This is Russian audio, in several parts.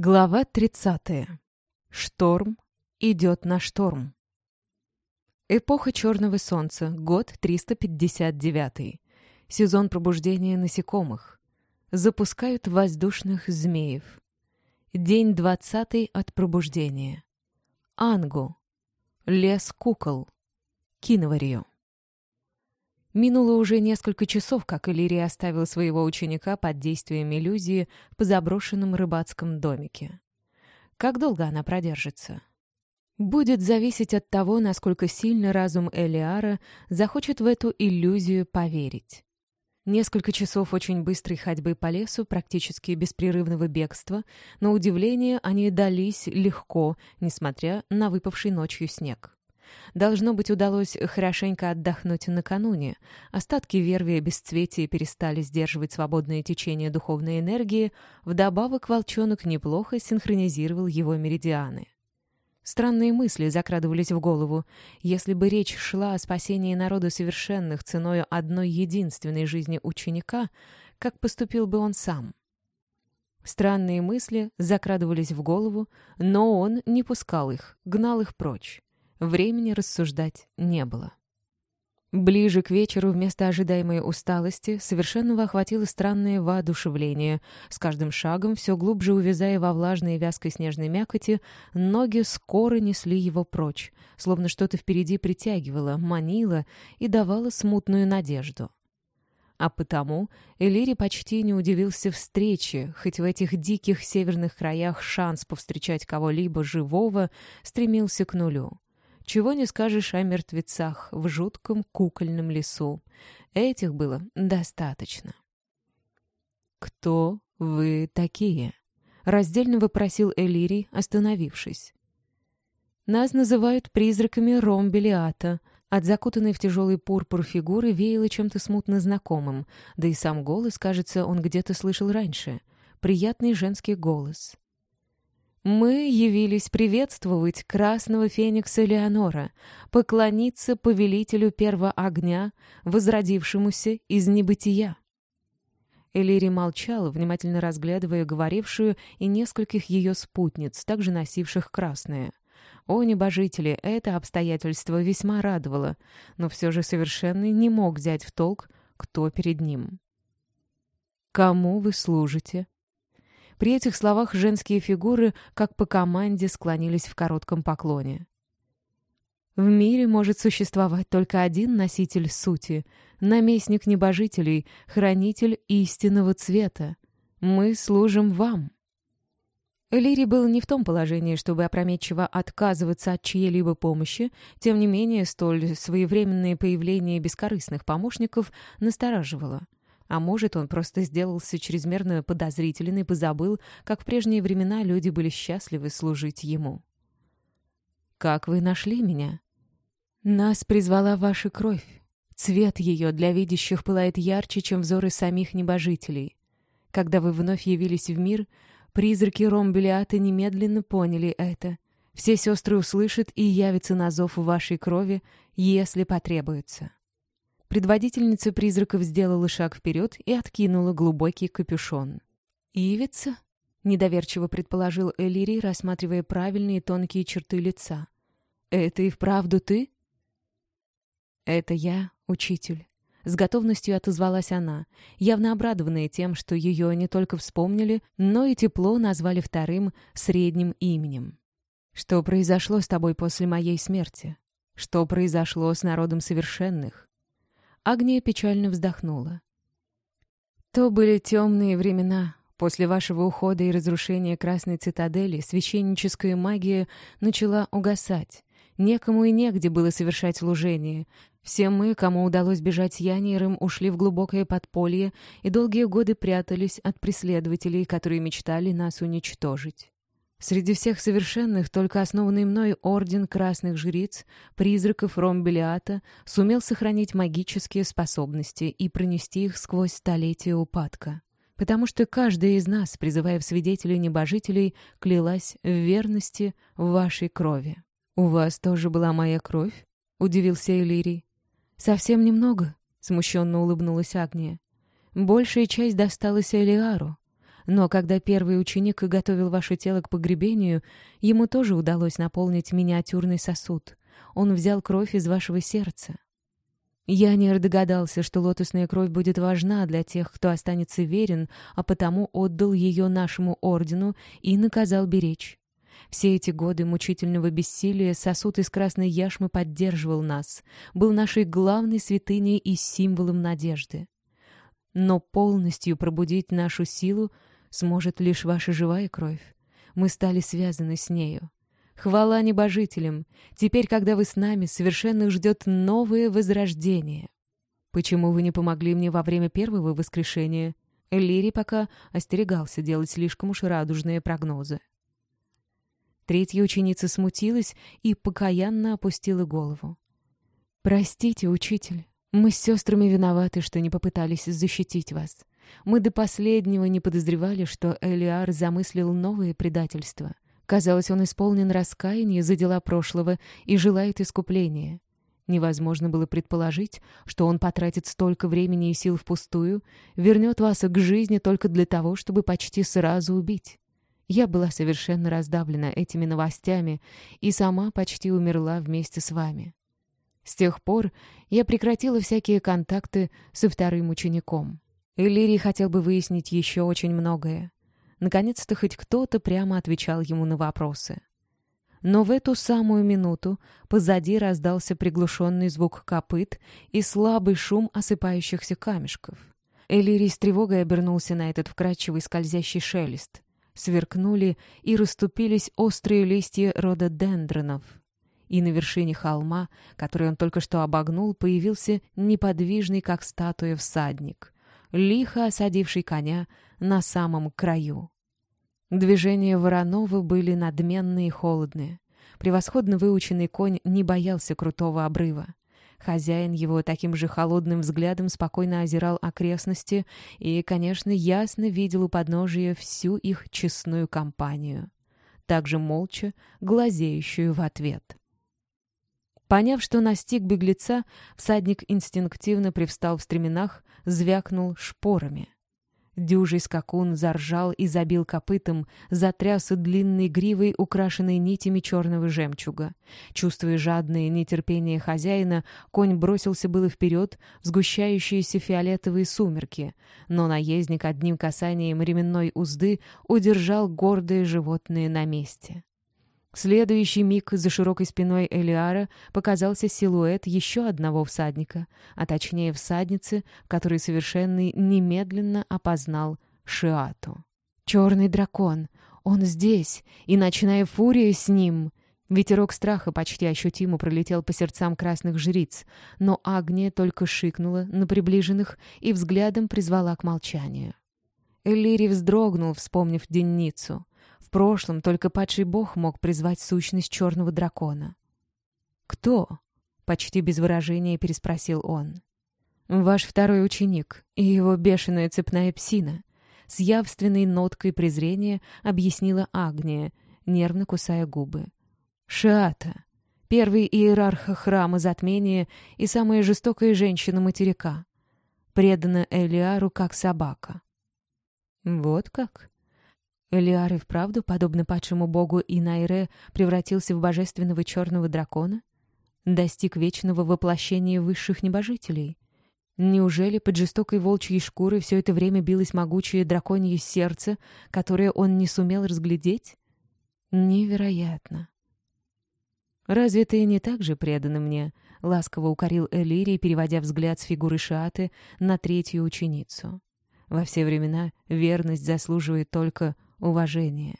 Глава 30. Шторм идет на шторм. Эпоха Черного Солнца, год 359. Сезон пробуждения насекомых. Запускают воздушных змеев. День 20 от пробуждения. Ангу. Лес кукол. Киноварью. Минуло уже несколько часов, как Иллирия оставила своего ученика под действием иллюзии в заброшенном рыбацком домике. Как долго она продержится? Будет зависеть от того, насколько сильно разум Элиара захочет в эту иллюзию поверить. Несколько часов очень быстрой ходьбы по лесу, практически беспрерывного бегства, на удивление они дались легко, несмотря на выпавший ночью снег. Должно быть, удалось хорошенько отдохнуть накануне. Остатки верви бесцветия перестали сдерживать свободное течение духовной энергии, вдобавок волчонок неплохо синхронизировал его меридианы. Странные мысли закрадывались в голову. Если бы речь шла о спасении народа совершенных ценой одной единственной жизни ученика, как поступил бы он сам? Странные мысли закрадывались в голову, но он не пускал их, гнал их прочь. Времени рассуждать не было. Ближе к вечеру вместо ожидаемой усталости совершенного охватило странное воодушевление. С каждым шагом, все глубже увязая во влажной и вязкой снежной мякоти, ноги скоро несли его прочь, словно что-то впереди притягивало, манило и давало смутную надежду. А потому Элири почти не удивился встрече, хоть в этих диких северных краях шанс повстречать кого-либо живого стремился к нулю. Чего не скажешь о мертвецах в жутком кукольном лесу. Этих было достаточно. «Кто вы такие?» — раздельно вопросил Элирий, остановившись. «Нас называют призраками Ромбелиата», от закутанной в тяжелый пурпур фигуры веяло чем-то смутно знакомым, да и сам голос, кажется, он где-то слышал раньше. Приятный женский голос. Мы явились приветствовать красного феникса Леонора, поклониться повелителю первого огня, возродившемуся из небытия. Элири молчала, внимательно разглядывая говорившую и нескольких ее спутниц, также носивших красное. О, небожители, это обстоятельство весьма радовало, но все же совершенно не мог взять в толк, кто перед ним. «Кому вы служите?» При этих словах женские фигуры, как по команде, склонились в коротком поклоне. В мире может существовать только один носитель сути, наместник небожителей, хранитель истинного цвета. Мы служим вам. Лири был не в том положении, чтобы опрометчиво отказываться от чьей-либо помощи, тем не менее столь своевременное появление бескорыстных помощников настораживало. А может, он просто сделался чрезмерно подозрителен и позабыл, как в прежние времена люди были счастливы служить ему. «Как вы нашли меня?» «Нас призвала ваша кровь. Цвет ее для видящих пылает ярче, чем взоры самих небожителей. Когда вы вновь явились в мир, призраки Ромбелиата немедленно поняли это. Все сестры услышат и явятся на зов вашей крови, если потребуется». Предводительница призраков сделала шаг вперед и откинула глубокий капюшон. «Ивица?» — недоверчиво предположил Элири, рассматривая правильные тонкие черты лица. «Это и вправду ты?» «Это я, учитель». С готовностью отозвалась она, явно обрадованная тем, что ее не только вспомнили, но и тепло назвали вторым, средним именем. «Что произошло с тобой после моей смерти? Что произошло с народом совершенных? Агния печально вздохнула. То были темные времена. После вашего ухода и разрушения Красной Цитадели священническая магия начала угасать. Некому и негде было совершать служение. Все мы, кому удалось бежать Яниром, ушли в глубокое подполье и долгие годы прятались от преследователей, которые мечтали нас уничтожить. Среди всех совершенных только основанный мной Орден Красных Жриц, призраков Ромбелиата, сумел сохранить магические способности и пронести их сквозь столетия упадка. Потому что каждая из нас, призывая в свидетелей небожителей, клялась в верности вашей крови. «У вас тоже была моя кровь?» — удивился Элирий. «Совсем немного», — смущенно улыбнулась Агния. «Большая часть досталась Элиару. Но когда первый ученик готовил ваше тело к погребению, ему тоже удалось наполнить миниатюрный сосуд. Он взял кровь из вашего сердца. Янир догадался, что лотосная кровь будет важна для тех, кто останется верен, а потому отдал ее нашему ордену и наказал беречь. Все эти годы мучительного бессилия сосуд из красной яшмы поддерживал нас, был нашей главной святыней и символом надежды. Но полностью пробудить нашу силу сможет лишь ваша живая кровь. Мы стали связаны с нею. Хвала небожителям! Теперь, когда вы с нами, совершенных ждет новое возрождение. Почему вы не помогли мне во время первого воскрешения? Эллири пока остерегался делать слишком уж радужные прогнозы. Третья ученица смутилась и покаянно опустила голову. «Простите, учитель, мы с сестрами виноваты, что не попытались защитить вас. Мы до последнего не подозревали, что Элиар замыслил новые предательства. Казалось, он исполнен раскаяния за дела прошлого и желает искупления. Невозможно было предположить, что он потратит столько времени и сил впустую, вернет вас к жизни только для того, чтобы почти сразу убить. Я была совершенно раздавлена этими новостями и сама почти умерла вместе с вами. С тех пор я прекратила всякие контакты со вторым учеником. Эллирий хотел бы выяснить еще очень многое. Наконец-то хоть кто-то прямо отвечал ему на вопросы. Но в эту самую минуту позади раздался приглушенный звук копыт и слабый шум осыпающихся камешков. Элирий с тревогой обернулся на этот вкрадчивый скользящий шелест. Сверкнули и расступились острые листья рододендронов. И на вершине холма, который он только что обогнул, появился неподвижный, как статуя, всадник, лихо осадивший коня на самом краю. Движения Воронова были надменные и холодные. Превосходно выученный конь не боялся крутого обрыва. Хозяин его таким же холодным взглядом спокойно озирал окрестности и, конечно, ясно видел у подножия всю их честную компанию, также молча глазеющую в ответ. Поняв, что настиг беглеца, всадник инстинктивно привстал в стременах, звякнул шпорами. Дюжий скакун заржал и забил копытом, затряс длинной гривой, украшенной нитями черного жемчуга. Чувствуя жадное нетерпение хозяина, конь бросился было вперед в сгущающиеся фиолетовые сумерки, но наездник одним касанием ременной узды удержал гордое животное на месте. Следующий миг за широкой спиной Элиара показался силуэт еще одного всадника, а точнее всадницы, который совершенный немедленно опознал Шиату. «Черный дракон! Он здесь! И ночная фурия с ним!» Ветерок страха почти ощутимо пролетел по сердцам красных жриц, но Агния только шикнула на приближенных и взглядом призвала к молчанию. Эллири вздрогнул, вспомнив денницу. В прошлом только падший бог мог призвать сущность черного дракона. «Кто?» — почти без выражения переспросил он. «Ваш второй ученик и его бешеная цепная псина», — с явственной ноткой презрения объяснила Агния, нервно кусая губы. «Шиата, первый иерарх храма затмения и самая жестокая женщина материка, предана Элиару как собака». «Вот как?» Элиар и вправду, подобно падшему богу Инайре, превратился в божественного черного дракона? Достиг вечного воплощения высших небожителей? Неужели под жестокой волчьей шкурой все это время билось могучее драконье сердце, которое он не сумел разглядеть? Невероятно. «Разве ты не так же предана мне?» — ласково укорил Элирий, переводя взгляд с фигуры Шиаты на третью ученицу. «Во все времена верность заслуживает только уважение.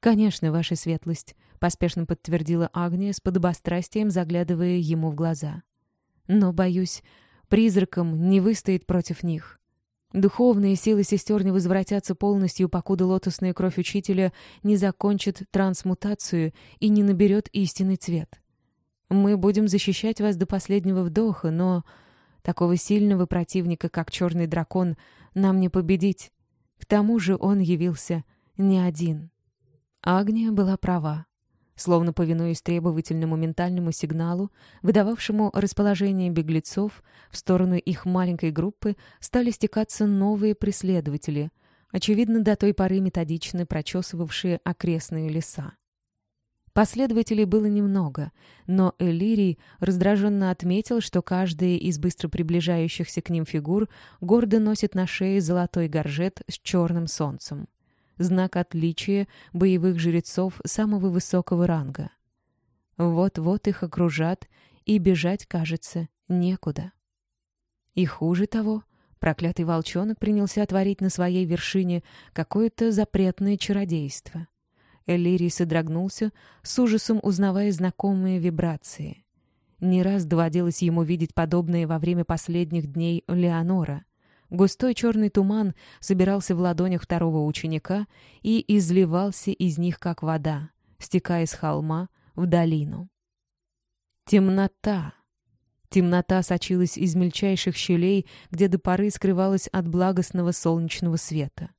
«Конечно, ваша светлость», — поспешно подтвердила Агния с подобострастием, заглядывая ему в глаза. «Но, боюсь, призраком не выстоит против них. Духовные силы сестер не возвратятся полностью, покуда лотосная кровь учителя не закончит трансмутацию и не наберет истинный цвет. Мы будем защищать вас до последнего вдоха, но такого сильного противника, как черный дракон, нам не победить. К тому же он явился не один. Агния была права. Словно повинуясь требовательному ментальному сигналу, выдававшему расположение беглецов, в сторону их маленькой группы стали стекаться новые преследователи, очевидно, до той поры методично прочесывавшие окрестные леса. Последователей было немного, но Элирий раздраженно отметил, что каждая из быстро приближающихся к ним фигур гордо носит на шее золотой горжет с черным солнцем. Знак отличия боевых жрецов самого высокого ранга. Вот-вот их окружат, и бежать, кажется, некуда. И хуже того, проклятый волчонок принялся творить на своей вершине какое-то запретное чародейство. Элирий содрогнулся, с ужасом узнавая знакомые вибрации. Не раз доводилось ему видеть подобное во время последних дней Леонора. Густой черный туман собирался в ладонях второго ученика и изливался из них, как вода, стекая с холма в долину. Темнота. Темнота сочилась из мельчайших щелей, где до поры скрывалась от благостного солнечного света.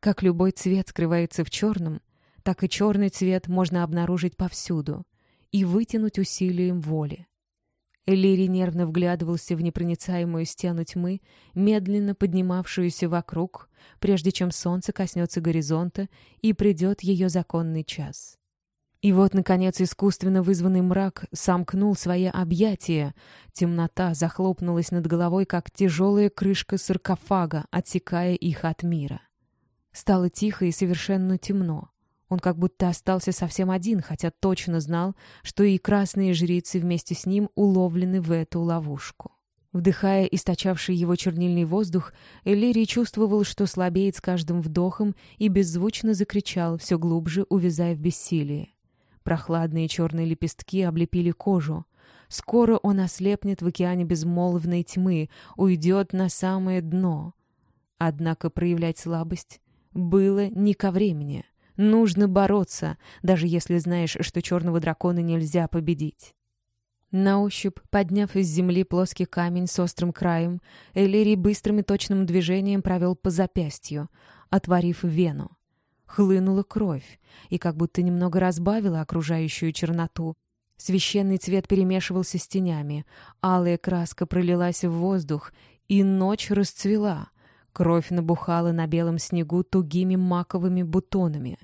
Как любой цвет скрывается в черном, так и черный цвет можно обнаружить повсюду и вытянуть усилием воли. Элири нервно вглядывался в непроницаемую стену тьмы, медленно поднимавшуюся вокруг, прежде чем солнце коснется горизонта и придет ее законный час. И вот, наконец, искусственно вызванный мрак сомкнул свои объятия. Темнота захлопнулась над головой, как тяжелая крышка саркофага, отсекая их от мира. Стало тихо и совершенно темно. Он как будто остался совсем один, хотя точно знал, что и красные жрицы вместе с ним уловлены в эту ловушку. Вдыхая источавший его чернильный воздух, Эллирий чувствовал, что слабеет с каждым вдохом и беззвучно закричал, все глубже увязая в бессилии. Прохладные черные лепестки облепили кожу. Скоро он ослепнет в океане безмолвной тьмы, уйдет на самое дно. Однако проявлять слабость было не ко времени. Нужно бороться, даже если знаешь, что черного дракона нельзя победить. На ощупь, подняв из земли плоский камень с острым краем, Элирий быстрым и точным движением провел по запястью, отворив вену. Хлынула кровь и как будто немного разбавила окружающую черноту. Священный цвет перемешивался с тенями, алая краска пролилась в воздух, и ночь расцвела — Кровь набухала на белом снегу тугими маковыми бутонами.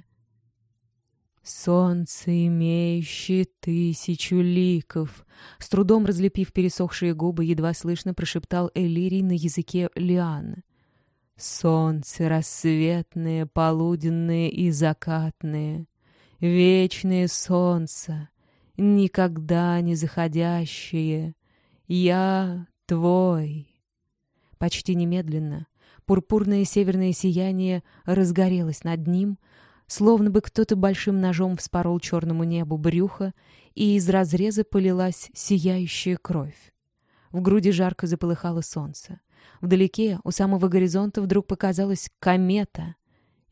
«Солнце, имеющее тысячу ликов!» С трудом разлепив пересохшие губы, едва слышно прошептал Элирий на языке лиан. «Солнце рассветное, полуденное и закатное, вечное солнце, никогда не заходящее, я твой!» Почти немедленно Пурпурное северное сияние разгорелось над ним, словно бы кто-то большим ножом вспорол черному небу брюхо, и из разреза полилась сияющая кровь. В груди жарко заполыхало солнце. Вдалеке, у самого горизонта, вдруг показалась комета.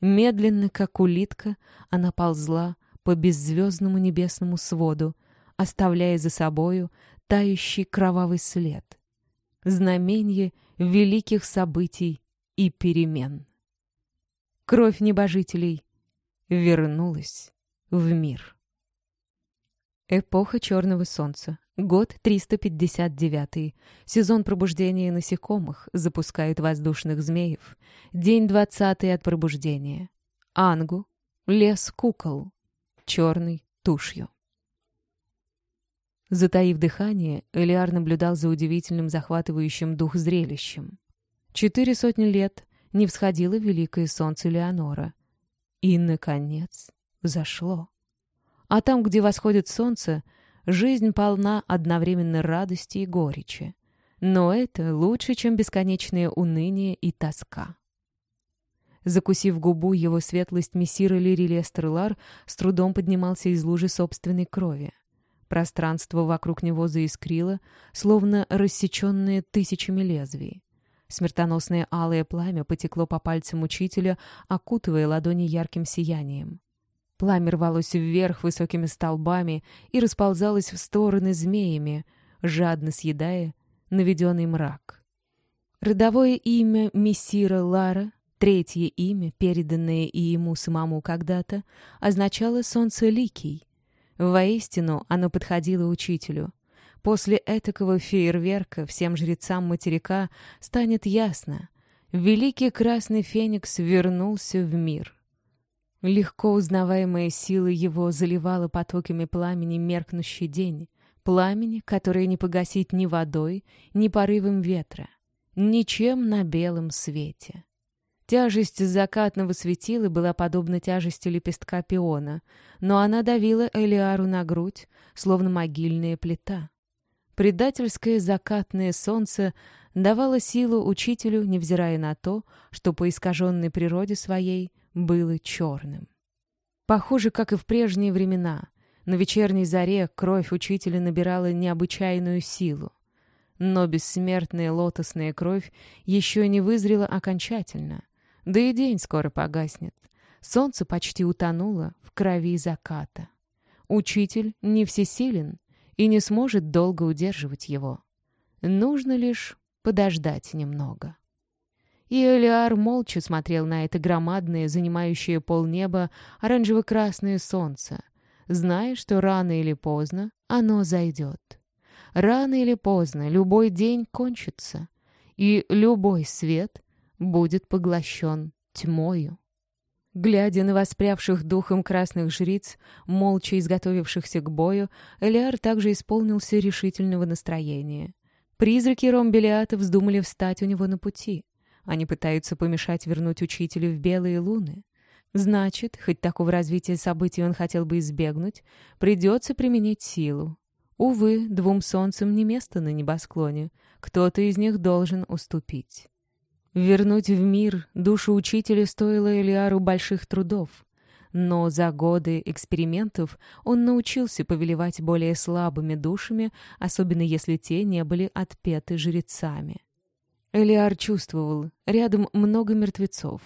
Медленно, как улитка, она ползла по беззвездному небесному своду, оставляя за собою тающий кровавый след. Знамение великих событий и перемен. Кровь небожителей вернулась в мир. Эпоха Черного Солнца. Год 359. Сезон пробуждения насекомых. Запускают воздушных змеев. День 20 от пробуждения. Ангу. Лес кукол. Черный тушью. Затаив дыхание, Элиар наблюдал за удивительным захватывающим дух зрелищем. Четыре сотни лет не всходило великое солнце Леонора. И, наконец, зашло. А там, где восходит солнце, жизнь полна одновременно радости и горечи. Но это лучше, чем бесконечное уныние и тоска. Закусив губу, его светлость мессира Лири Лестерлар с трудом поднимался из лужи собственной крови. Пространство вокруг него заискрило, словно рассеченное тысячами лезвий. Смертоносное алое пламя потекло по пальцам учителя, окутывая ладони ярким сиянием. Пламя рвалось вверх высокими столбами и расползалось в стороны змеями, жадно съедая наведенный мрак. Родовое имя мессира Лара, третье имя, переданное и ему самому когда-то, означало «солнце ликий». Воистину оно подходило учителю. После этакого фейерверка всем жрецам материка станет ясно. великий красный феникс вернулся в мир. Легко узнаваемая сила его заливала потоками пламени меркнущий день, пламени, которое не погасить ни водой, ни порывом ветра, ничем на белом свете. Тяжесть закатного светила была подобна тяжести лепестка пиона, но она давила Элиару на грудь, словно могильная плита. Предательское закатное солнце давало силу учителю, невзирая на то, что по искаженной природе своей было черным. Похоже, как и в прежние времена, на вечерней заре кровь учителя набирала необычайную силу. Но бессмертная лотосная кровь еще не вызрела окончательно, да и день скоро погаснет. Солнце почти утонуло в крови заката. Учитель не всесилен и не сможет долго удерживать его. Нужно лишь подождать немного. И Элиар молча смотрел на это громадное, занимающее полнеба, оранжево-красное солнце, зная, что рано или поздно оно зайдет. Рано или поздно любой день кончится, и любой свет будет поглощен тьмою. Глядя на воспрявших духом красных жриц, молча изготовившихся к бою, Элиар также исполнился решительного настроения. Призраки Ромбелиата вздумали встать у него на пути. Они пытаются помешать вернуть учителя в белые луны. Значит, хоть такого развития событий он хотел бы избегнуть, придется применить силу. Увы, двум солнцам не место на небосклоне. Кто-то из них должен уступить. Вернуть в мир душу учителя стоило Элиару больших трудов. Но за годы экспериментов он научился повелевать более слабыми душами, особенно если те не были отпеты жрецами. Элиар чувствовал, рядом много мертвецов.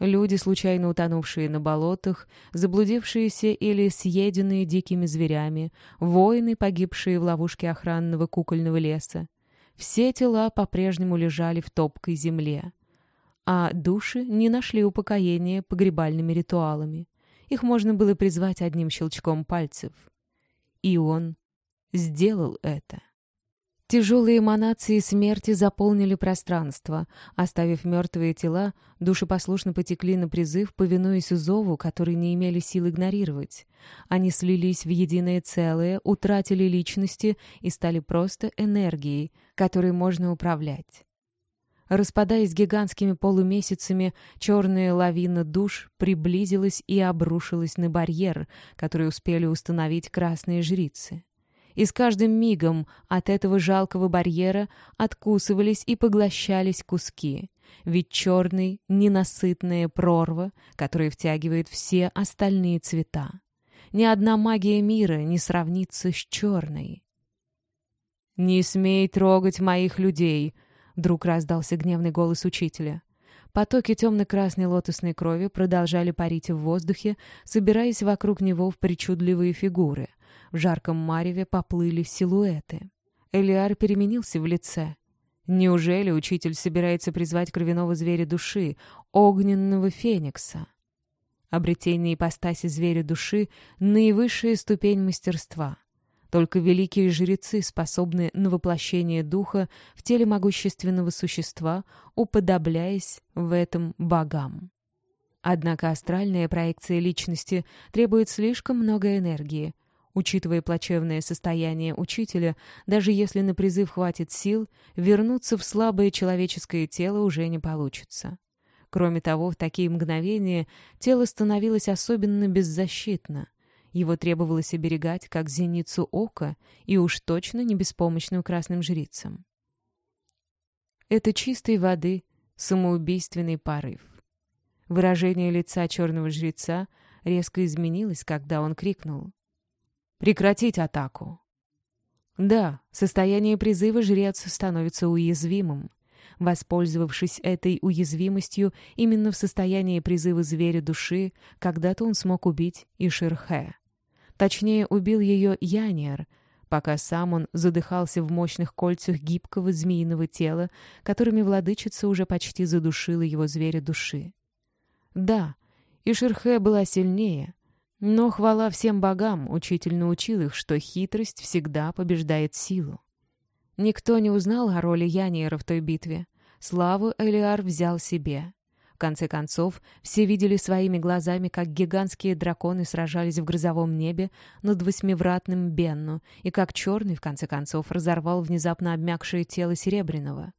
Люди, случайно утонувшие на болотах, заблудившиеся или съеденные дикими зверями, воины, погибшие в ловушке охранного кукольного леса. Все тела по-прежнему лежали в топкой земле. А души не нашли упокоения погребальными ритуалами. Их можно было призвать одним щелчком пальцев. И он сделал это. Тяжелые эманации смерти заполнили пространство. Оставив мертвые тела, души послушно потекли на призыв, повинуясь зову, который не имели сил игнорировать. Они слились в единое целое, утратили личности и стали просто энергией, которой можно управлять. Распадаясь гигантскими полумесяцами, черная лавина душ приблизилась и обрушилась на барьер, который успели установить красные жрицы и с каждым мигом от этого жалкого барьера откусывались и поглощались куски. Ведь черный — ненасытная прорва, которая втягивает все остальные цвета. Ни одна магия мира не сравнится с черной. «Не смей трогать моих людей!» — вдруг раздался гневный голос учителя. Потоки темно-красной лотосной крови продолжали парить в воздухе, собираясь вокруг него в причудливые фигуры — в жарком мареве поплыли силуэты. Элиар переменился в лице. Неужели учитель собирается призвать кровяного зверя души, огненного феникса? Обретение ипостаси зверя души — наивысшая ступень мастерства. Только великие жрецы способны на воплощение духа в теле могущественного существа, уподобляясь в этом богам. Однако астральная проекция личности требует слишком много энергии, Учитывая плачевное состояние учителя, даже если на призыв хватит сил, вернуться в слабое человеческое тело уже не получится. Кроме того, в такие мгновения тело становилось особенно беззащитно. Его требовалось оберегать как зеницу ока и уж точно не беспомощным красным жрицам. Это чистой воды самоубийственный порыв. Выражение лица черного жреца резко изменилось, когда он крикнул. Прекратить атаку. Да, состояние призыва жрец становится уязвимым. Воспользовавшись этой уязвимостью, именно в состоянии призыва зверя души, когда-то он смог убить Иширхе. Точнее, убил ее Яниер, пока сам он задыхался в мощных кольцах гибкого змеиного тела, которыми владычица уже почти задушила его зверя души. Да, Иширхе была сильнее, но хвала всем богам, учитель научил их, что хитрость всегда побеждает силу. Никто не узнал о роли Яниера в той битве. Славу Элиар взял себе. В конце концов, все видели своими глазами, как гигантские драконы сражались в грозовом небе над восьмивратным Бенну, и как черный, в конце концов, разорвал внезапно обмякшее тело Серебряного.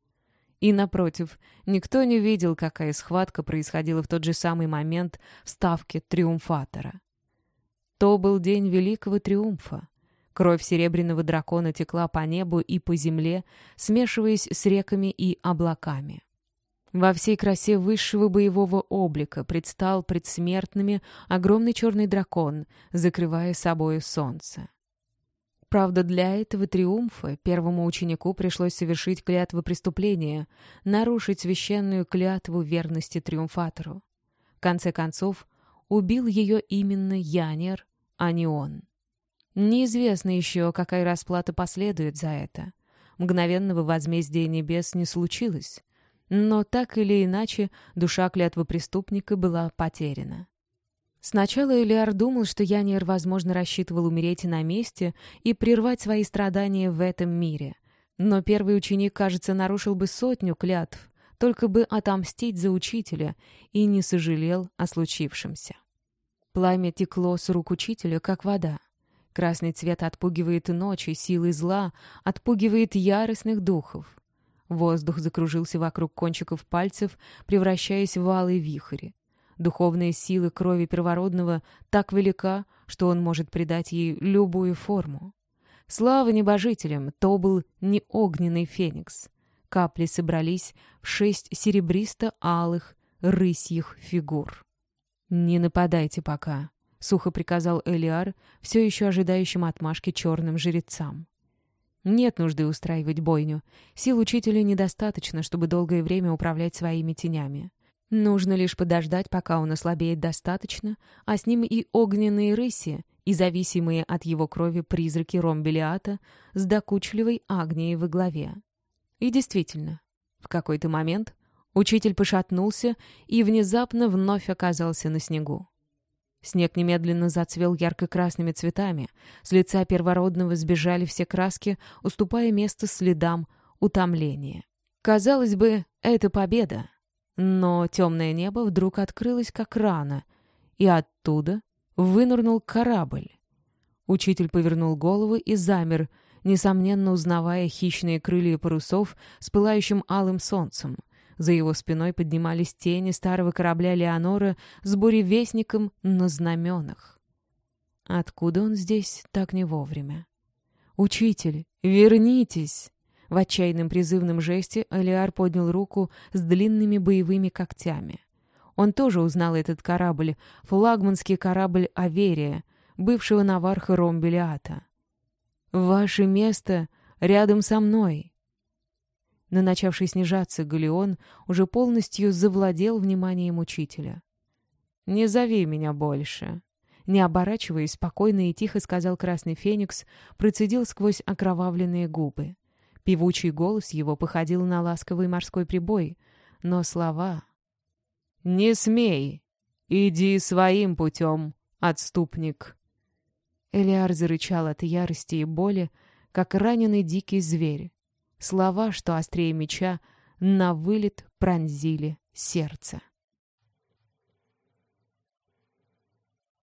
И, напротив, никто не видел, какая схватка происходила в тот же самый момент в ставке Триумфатора. То был день Великого Триумфа. Кровь серебряного дракона текла по небу и по земле, смешиваясь с реками и облаками. Во всей красе высшего боевого облика предстал предсмертными огромный черный дракон, закрывая собою солнце. Правда, для этого триумфа первому ученику пришлось совершить клятву преступления, нарушить священную клятву верности триумфатору. В конце концов, убил ее именно Янер, а не он. Неизвестно еще, какая расплата последует за это. Мгновенного возмездия небес не случилось. Но так или иначе, душа клятвы преступника была потеряна. Сначала Элиар думал, что Янир, возможно, рассчитывал умереть на месте и прервать свои страдания в этом мире. Но первый ученик, кажется, нарушил бы сотню клятв, только бы отомстить за учителя, и не сожалел о случившемся. Пламя текло с рук учителя, как вода. Красный цвет отпугивает ночи, силы зла, отпугивает яростных духов. Воздух закружился вокруг кончиков пальцев, превращаясь в алый вихрь. Духовная сила крови первородного так велика, что он может придать ей любую форму. Слава небожителям, то был не огненный феникс. Капли собрались в шесть серебристо-алых рысьих фигур. «Не нападайте пока», — сухо приказал Элиар, все еще ожидающим отмашки черным жрецам. Нет нужды устраивать бойню. Сил учителя недостаточно, чтобы долгое время управлять своими тенями. Нужно лишь подождать, пока он ослабеет достаточно, а с ним и огненные рыси, и зависимые от его крови призраки Ромбелиата с докучливой Агнией во главе. И действительно, в какой-то момент учитель пошатнулся и внезапно вновь оказался на снегу. Снег немедленно зацвел ярко-красными цветами. С лица первородного сбежали все краски, уступая место следам утомления. Казалось бы, это победа. Но темное небо вдруг открылось как рано, и оттуда вынырнул корабль. Учитель повернул голову и замер, несомненно узнавая хищные крылья парусов с пылающим алым солнцем — за его спиной поднимались тени старого корабля Леонора с буревестником на знаменах. Откуда он здесь так не вовремя? «Учитель, вернитесь!» В отчаянном призывном жесте Алиар поднял руку с длинными боевыми когтями. Он тоже узнал этот корабль, флагманский корабль «Аверия», бывшего наварха Ромбелиата. «Ваше место рядом со мной!» Но начавший снижаться галеон уже полностью завладел вниманием учителя. «Не зови меня больше!» Не оборачиваясь, спокойно и тихо сказал Красный Феникс, процедил сквозь окровавленные губы. Певучий голос его походил на ласковый морской прибой, но слова... «Не смей! Иди своим путем, отступник!» Элиар зарычал от ярости и боли, как раненый дикий зверь. Слова, что острее меча, на вылет пронзили сердце.